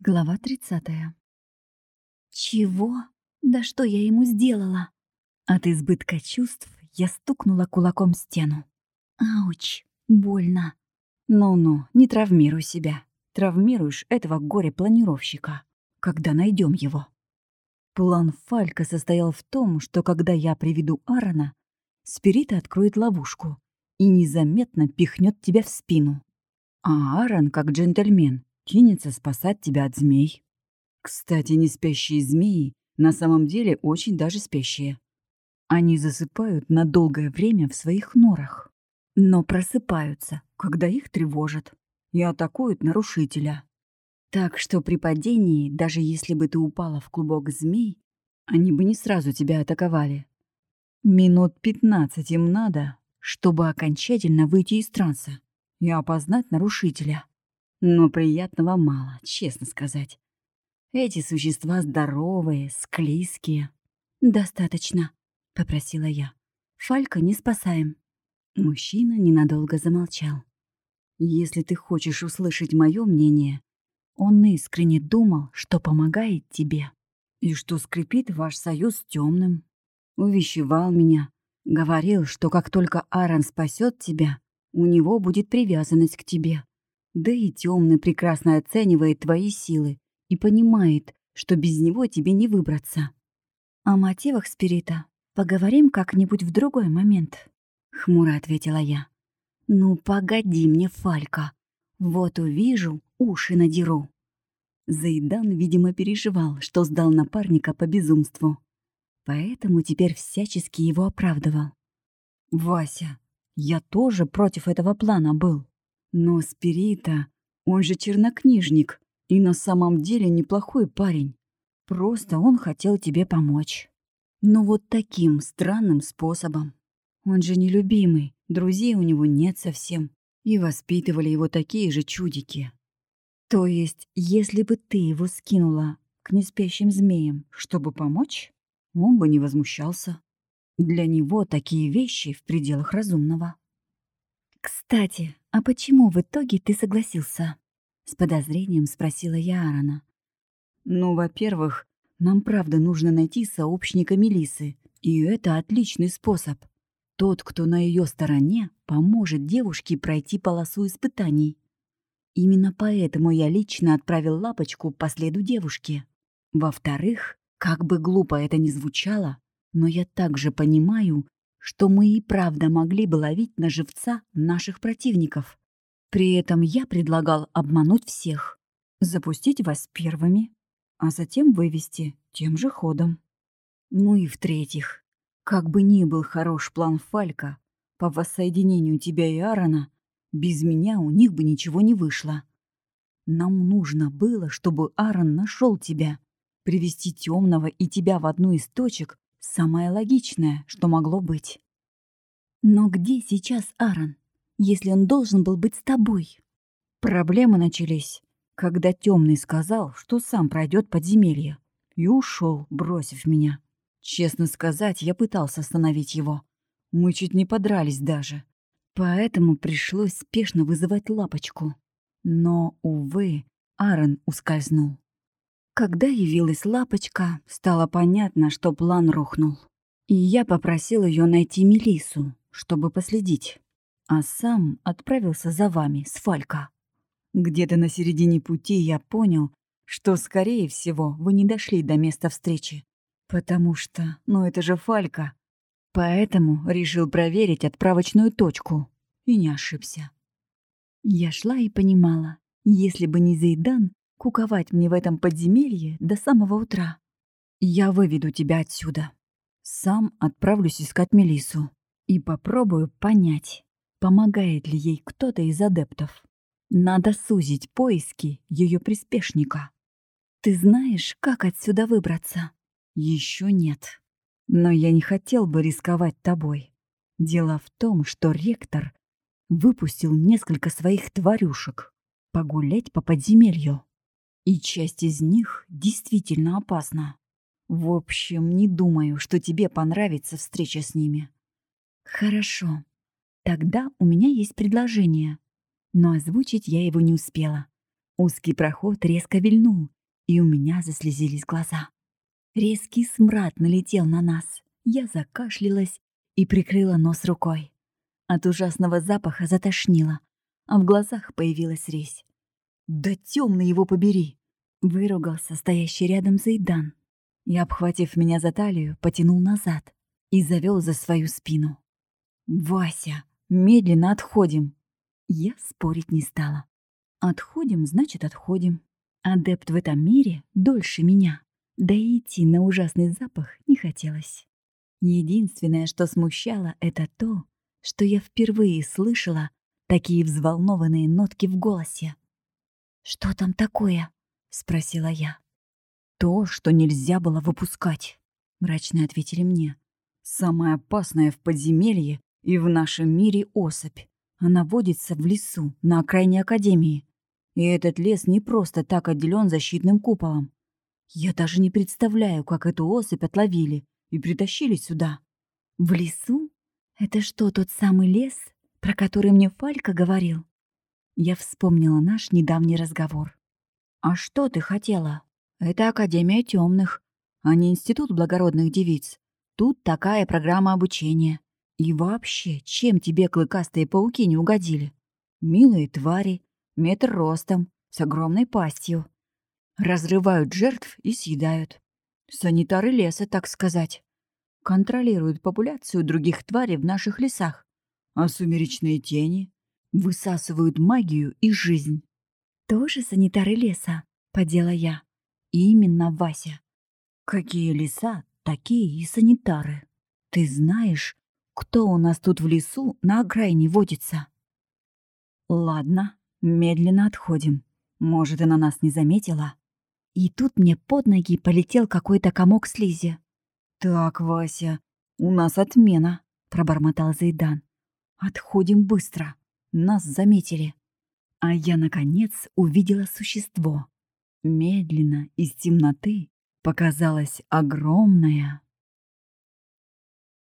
Глава 30. Чего? Да что я ему сделала? От избытка чувств я стукнула кулаком стену. Ауч, больно. Ну-ну, не травмируй себя. Травмируешь этого горе-планировщика, когда найдем его. План Фалька состоял в том, что когда я приведу Аарона, Спирита откроет ловушку и незаметно пихнет тебя в спину. А Аарон, как джентльмен, кинется спасать тебя от змей. Кстати, не спящие змеи на самом деле очень даже спящие. Они засыпают на долгое время в своих норах, но просыпаются, когда их тревожат, и атакуют нарушителя. Так что при падении, даже если бы ты упала в клубок змей, они бы не сразу тебя атаковали. Минут пятнадцать им надо, чтобы окончательно выйти из транса и опознать нарушителя. Но приятного мало, честно сказать. Эти существа здоровые, склизкие. «Достаточно», — попросила я. «Фалька не спасаем». Мужчина ненадолго замолчал. «Если ты хочешь услышать мое мнение, он искренне думал, что помогает тебе и что скрепит ваш союз с темным. Увещевал меня, говорил, что как только Аарон спасет тебя, у него будет привязанность к тебе. Да и темный прекрасно оценивает твои силы и понимает, что без него тебе не выбраться. О мотивах спирита поговорим как-нибудь в другой момент, хмуро ответила я. Ну, погоди мне, Фалька. Вот увижу, уши надеру. Зайдан, видимо, переживал, что сдал напарника по безумству. Поэтому теперь всячески его оправдывал. «Вася, я тоже против этого плана был. Но Спирита, он же чернокнижник, и на самом деле неплохой парень. Просто он хотел тебе помочь. Но вот таким странным способом. Он же нелюбимый, друзей у него нет совсем. И воспитывали его такие же чудики. То есть, если бы ты его скинула к неспящим змеям, чтобы помочь, он бы не возмущался. Для него такие вещи в пределах разумного. «Кстати, а почему в итоге ты согласился?» С подозрением спросила я Аарона. «Ну, во-первых, нам правда нужно найти сообщника Мелисы, и это отличный способ. Тот, кто на ее стороне, поможет девушке пройти полосу испытаний. Именно поэтому я лично отправил лапочку по следу девушки. Во-вторых, как бы глупо это ни звучало, но я также понимаю, что мы и правда могли бы ловить на живца наших противников. При этом я предлагал обмануть всех, запустить вас первыми, а затем вывести тем же ходом. Ну и в-третьих, как бы ни был хорош план Фалька по воссоединению тебя и Аарона, без меня у них бы ничего не вышло. Нам нужно было, чтобы Аарон нашел тебя, привести темного и тебя в одну из точек, Самое логичное, что могло быть. Но где сейчас Аарон, если он должен был быть с тобой? Проблемы начались, когда темный сказал, что сам пройдет подземелье, и ушел, бросив меня. Честно сказать, я пытался остановить его. Мы чуть не подрались даже. Поэтому пришлось спешно вызывать лапочку. Но, увы, Аарон ускользнул. Когда явилась лапочка, стало понятно, что план рухнул. И я попросил ее найти Мелису, чтобы последить. А сам отправился за вами, с Фалька. Где-то на середине пути я понял, что, скорее всего, вы не дошли до места встречи. Потому что, ну это же Фалька. Поэтому решил проверить отправочную точку. И не ошибся. Я шла и понимала, если бы не Зайдан, куковать мне в этом подземелье до самого утра. Я выведу тебя отсюда. Сам отправлюсь искать Мелису и попробую понять, помогает ли ей кто-то из адептов. Надо сузить поиски ее приспешника. Ты знаешь, как отсюда выбраться? Еще нет. Но я не хотел бы рисковать тобой. Дело в том, что ректор выпустил несколько своих тварюшек погулять по подземелью. И часть из них действительно опасна. В общем, не думаю, что тебе понравится встреча с ними. Хорошо. Тогда у меня есть предложение. Но озвучить я его не успела. Узкий проход резко вильнул, и у меня заслезились глаза. Резкий смрад налетел на нас. Я закашлялась и прикрыла нос рукой. От ужасного запаха затошнило, а в глазах появилась резь. «Да темный его побери!» — выругался стоящий рядом Зайдан. И, обхватив меня за талию, потянул назад и завел за свою спину. «Вася, медленно отходим!» Я спорить не стала. Отходим, значит, отходим. Адепт в этом мире дольше меня. Да и идти на ужасный запах не хотелось. Единственное, что смущало, это то, что я впервые слышала такие взволнованные нотки в голосе. «Что там такое?» — спросила я. «То, что нельзя было выпускать», — мрачно ответили мне. «Самое опасное в подземелье и в нашем мире особь. Она водится в лесу, на окраине Академии. И этот лес не просто так отделен защитным куполом. Я даже не представляю, как эту особь отловили и притащили сюда. В лесу? Это что, тот самый лес, про который мне Фалька говорил? Я вспомнила наш недавний разговор. «А что ты хотела? Это Академия темных, а не Институт благородных девиц. Тут такая программа обучения. И вообще, чем тебе клыкастые пауки не угодили? Милые твари, метр ростом, с огромной пастью. Разрывают жертв и съедают. Санитары леса, так сказать. Контролируют популяцию других тварей в наших лесах. А сумеречные тени высасывают магию и жизнь. Тоже санитары леса, подела я. Именно, Вася. Какие леса, такие и санитары. Ты знаешь, кто у нас тут в лесу на окраине водится? Ладно, медленно отходим. Может, она нас не заметила? И тут мне под ноги полетел какой-то комок слизи. «Так, Вася, у нас отмена», — пробормотал Зайдан. «Отходим быстро. Нас заметили». А я, наконец, увидела существо. Медленно из темноты показалась огромная